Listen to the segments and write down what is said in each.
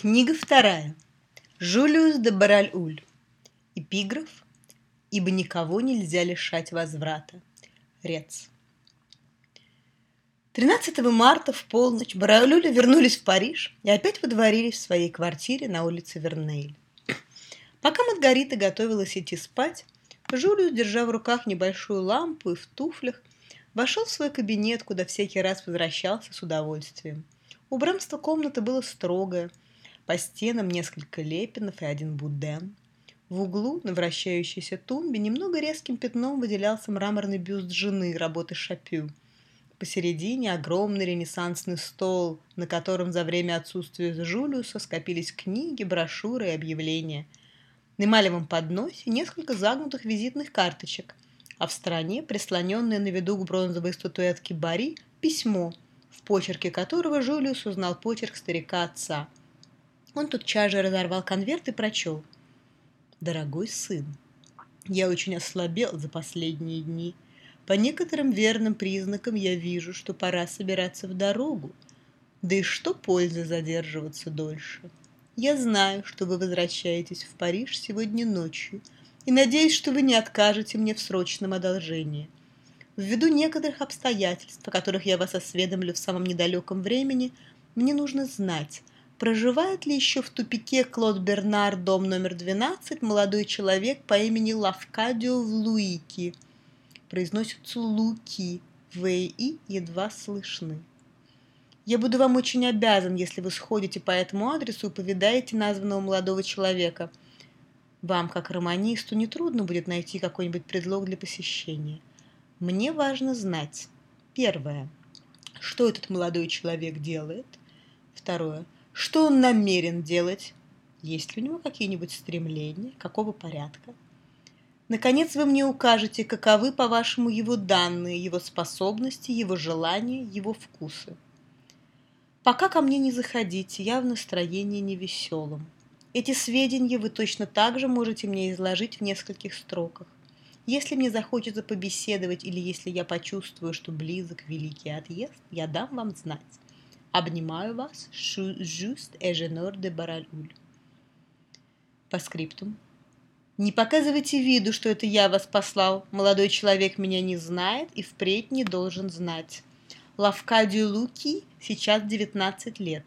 Книга вторая. Жулиус де Бараль-Уль. Эпиграф. Ибо никого нельзя лишать возврата. Рец. 13 марта в полночь Баралюли вернулись в Париж и опять водворились в своей квартире на улице Вернейль. Пока Маргарита готовилась идти спать, Жулиус, держа в руках небольшую лампу и в туфлях, вошел в свой кабинет, куда всякий раз возвращался с удовольствием. Убранство комнаты было строгое – по стенам несколько лепинов и один буден. В углу на вращающейся тумбе немного резким пятном выделялся мраморный бюст жены работы Шапю. Посередине огромный ренессансный стол, на котором за время отсутствия Жулиуса скопились книги, брошюры и объявления. На эмалевом подносе несколько загнутых визитных карточек, а в стороне, прислоненное на виду к бронзовой статуэтке Бари, письмо, в почерке которого Жулиус узнал почерк старика отца – он тотчас же разорвал конверт и прочел. «Дорогой сын, я очень ослабел за последние дни. По некоторым верным признакам я вижу, что пора собираться в дорогу. Да и что пользы задерживаться дольше? Я знаю, что вы возвращаетесь в Париж сегодня ночью, и надеюсь, что вы не откажете мне в срочном одолжении. Ввиду некоторых обстоятельств, о которых я вас осведомлю в самом недалеком времени, мне нужно знать, Проживает ли еще в тупике Клод Бернар, дом номер 12, молодой человек по имени Лавкадио в Луики? Произносится Луки, В и едва слышны. Я буду вам очень обязан, если вы сходите по этому адресу и повидаете названного молодого человека. Вам, как романисту, нетрудно будет найти какой-нибудь предлог для посещения. Мне важно знать. Первое. Что этот молодой человек делает? Второе. Что он намерен делать? Есть ли у него какие-нибудь стремления? Какого порядка? Наконец, вы мне укажете, каковы, по-вашему, его данные, его способности, его желания, его вкусы. Пока ко мне не заходите, я в настроении невеселом. Эти сведения вы точно так же можете мне изложить в нескольких строках. Если мне захочется побеседовать или если я почувствую, что близок великий отъезд, я дам вам знать. Обнимаю вас, Жюст Эженор де Баралюль. По скриптум. Не показывайте виду, что это я вас послал. Молодой человек меня не знает и впредь не должен знать. Лавкадию Луки сейчас 19 лет.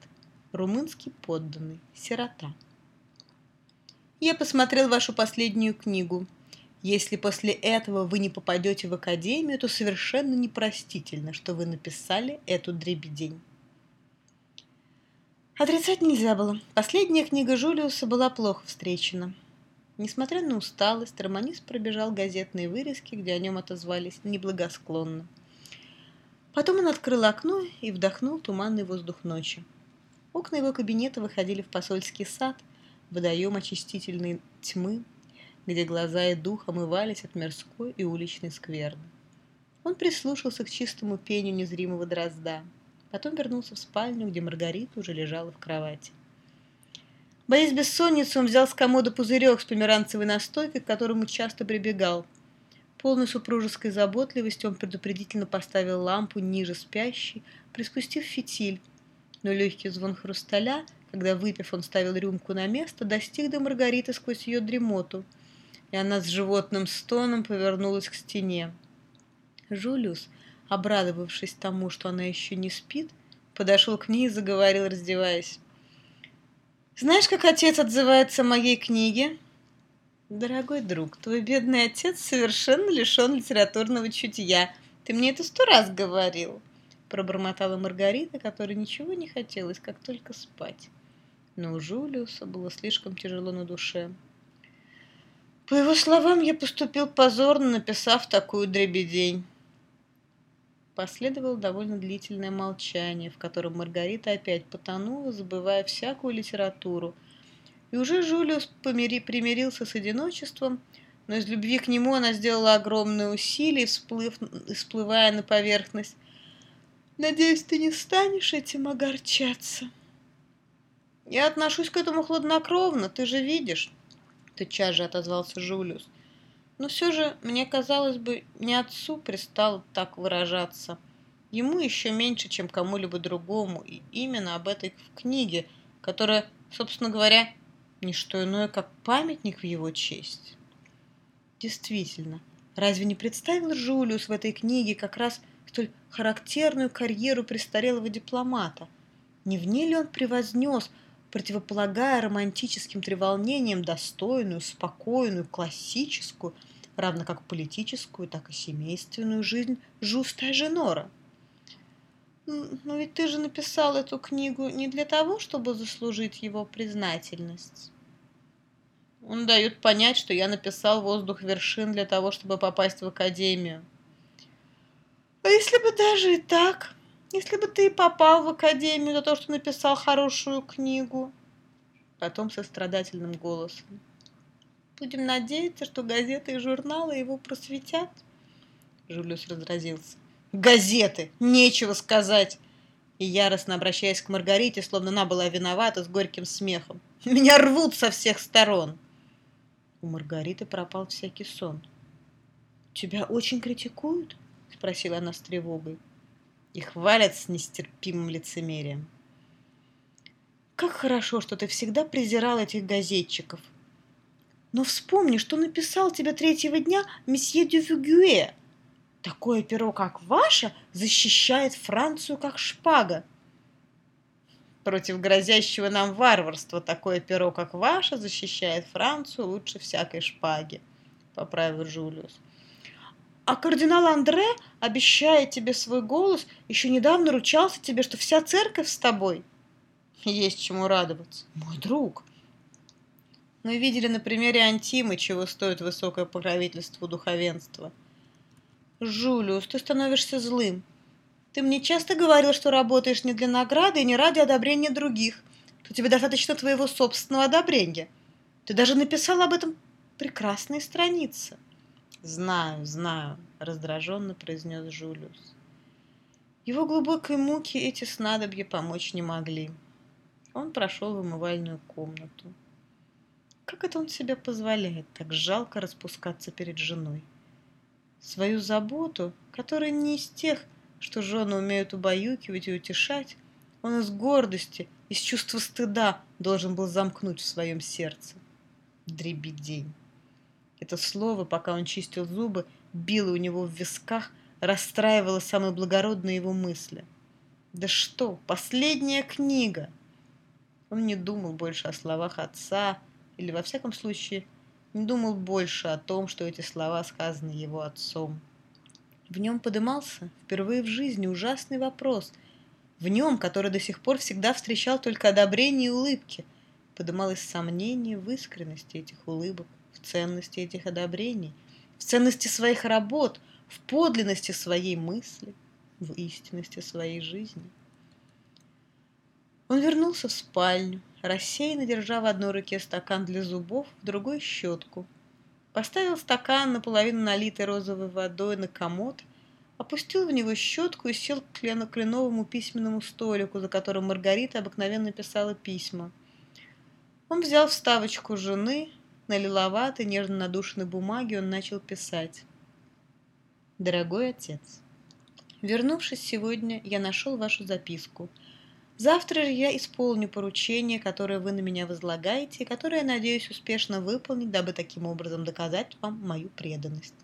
Румынский подданный. Сирота. Я посмотрел вашу последнюю книгу. Если после этого вы не попадете в академию, то совершенно непростительно, что вы написали эту дребедень. Отрицать нельзя было. Последняя книга Жулиуса была плохо встречена. Несмотря на усталость, романист пробежал газетные вырезки, где о нем отозвались неблагосклонно. Потом он открыл окно и вдохнул туманный воздух ночи. Окна его кабинета выходили в посольский сад, водоем очистительной тьмы, где глаза и дух омывались от мирской и уличной скверны. Он прислушался к чистому пению незримого дрозда – Потом вернулся в спальню, где Маргарита уже лежала в кровати. Боясь бессонницы, он взял с комода пузырек с померанцевой настойкой, к которому часто прибегал. Полной супружеской заботливостью он предупредительно поставил лампу ниже спящей, приспустив фитиль. Но легкий звон хрусталя, когда, выпив, он ставил рюмку на место, достиг до Маргариты сквозь ее дремоту, и она с животным стоном повернулась к стене. Жулиус, обрадовавшись тому, что она еще не спит, подошел к ней и заговорил, раздеваясь. «Знаешь, как отец отзывается о моей книге?» «Дорогой друг, твой бедный отец совершенно лишен литературного чутья. Ты мне это сто раз говорил», — пробормотала Маргарита, которой ничего не хотелось, как только спать. Но у Жулиуса было слишком тяжело на душе. По его словам, я поступил позорно, написав такую дребедень. Последовало довольно длительное молчание, в котором Маргарита опять потонула, забывая всякую литературу. И уже Жулиус помири, примирился с одиночеством, но из любви к нему она сделала огромные усилия, всплыв, всплывая на поверхность. «Надеюсь, ты не станешь этим огорчаться?» «Я отношусь к этому хладнокровно, ты же видишь», — тотчас же отозвался Жулиус. — но все же, мне казалось бы, не отцу пристало так выражаться. Ему еще меньше, чем кому-либо другому, и именно об этой книге, которая собственно говоря, не что иное, как памятник в его честь. Действительно, разве не представил Жулиус в этой книге как раз столь характерную карьеру престарелого дипломата? Не в ней ли он превознес, противополагая романтическим треволнениям достойную, спокойную, классическую, равно как политическую, так и семейственную жизнь Жуста Женора? Но ведь ты же написал эту книгу не для того, чтобы заслужить его признательность. Он дает понять, что я написал «Воздух вершин» для того, чтобы попасть в академию. А если бы даже и так, если бы ты попал в академию за то, что написал хорошую книгу? Потом со страдательным голосом. Будем надеяться, что газеты и журналы его просветят. Жулиус разразился. Газеты! Нечего сказать! И яростно обращаясь к Маргарите, словно она была виновата, с горьким смехом. Меня рвут со всех сторон. У Маргариты пропал всякий сон. «Тебя очень критикуют?» — спросила она с тревогой. И хвалят с нестерпимым лицемерием. «Как хорошо, что ты всегда презирал этих газетчиков. Но вспомни, что написал тебе третьего дня месье Дюфюгюэ. Такое перо, как ваше, защищает Францию, как шпага против грозящего нам варварства такое перо, как ваше, защищает Францию лучше всякой шпаги», — поправил Джулиус. «А кардинал Андре обещает тебе свой голос, еще недавно ручался тебе, что вся церковь с тобой». «Есть чему радоваться, мой друг». Мы видели на примере Антимы, чего стоит высокое покровительство духовенства. «Жулиус, ты становишься злым. Ты мне часто говорил, что работаешь не для награды и не ради одобрения других, что тебе достаточно твоего собственного одобрения. Ты даже написал об этом прекрасные страницы. Знаю, знаю, раздраженно произнес Жулиус. Его глубокой муки эти снадобья помочь не могли. Он прошел в умывальную комнату. Как это он себе позволяет так жалко распускаться перед женой? Свою заботу, которая не из тех, что жены умеют убаюкивать и утешать, он из гордости, из чувства стыда должен был замкнуть в своем сердце. Дребедень. Это слово, пока он чистил зубы, било у него в висках, расстраивало самые благородные его мысли. Да что, последняя книга! Он не думал больше о словах отца, или, во всяком случае, не думал больше о том, что эти слова сказаны его отцом. В нем подымался впервые в жизни ужасный вопрос. В нем, который до сих пор всегда встречал только одобрение и улыбки, подымалось сомнение в искренности этих улыбок, в ценности этих одобрений, в ценности своих работ, в подлинности своей мысли, в истинности своей жизни. Он вернулся в спальню, рассеянно держа в одной руке стакан для зубов, в другой щетку – Поставил стакан, наполовину налитый розовой водой, на комод, опустил в него щетку и сел к кленовому письменному столику, за которым Маргарита обыкновенно писала письма. Он взял вставочку жены, на лиловатой, нежно надушенной бумаге он начал писать. «Дорогой отец, вернувшись сегодня, я нашел вашу записку – Завтра же я исполню поручение, которое вы на меня возлагаете, и которое я надеюсь успешно выполнить, дабы таким образом доказать вам мою преданность.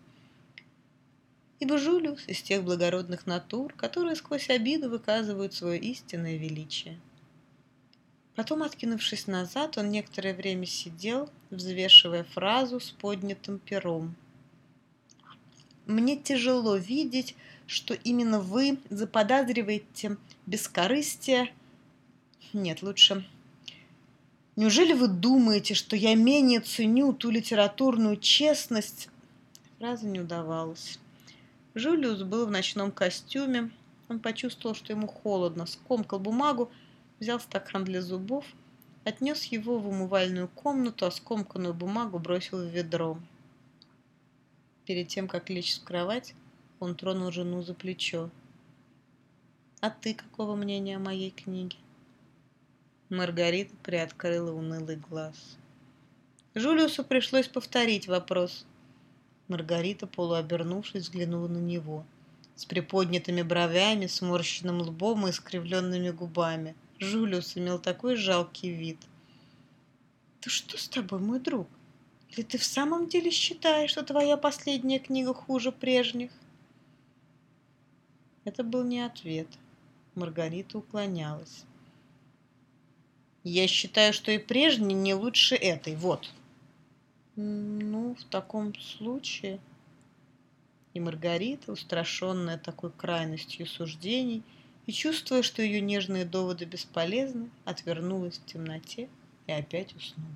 Ибо Жулиус из тех благородных натур, которые сквозь обиду выказывают свое истинное величие. Потом, откинувшись назад, он некоторое время сидел, взвешивая фразу с поднятым пером. «Мне тяжело видеть, что именно вы заподозриваете бескорыстие нет, лучше. Неужели вы думаете, что я менее ценю ту литературную честность? Фраза не удавалась. Жулиус был в ночном костюме. Он почувствовал, что ему холодно, скомкал бумагу, взял стакан для зубов, отнес его в умывальную комнату, а скомканную бумагу бросил в ведро. Перед тем, как лечь в кровать, он тронул жену за плечо. «А ты какого мнения о моей книге?» Маргарита приоткрыла унылый глаз. Жулиусу пришлось повторить вопрос. Маргарита, полуобернувшись, взглянула на него. С приподнятыми бровями, сморщенным лбом и искривленными губами. Жулиус имел такой жалкий вид. «Да что с тобой, мой друг? Или ты в самом деле считаешь, что твоя последняя книга хуже прежних?» Это был не ответ. Маргарита уклонялась. «Я считаю, что и прежней не лучше этой. Вот». «Ну, в таком случае...» И Маргарита, устрашенная такой крайностью суждений и чувствуя, что ее нежные доводы бесполезны, отвернулась в темноте и опять уснула.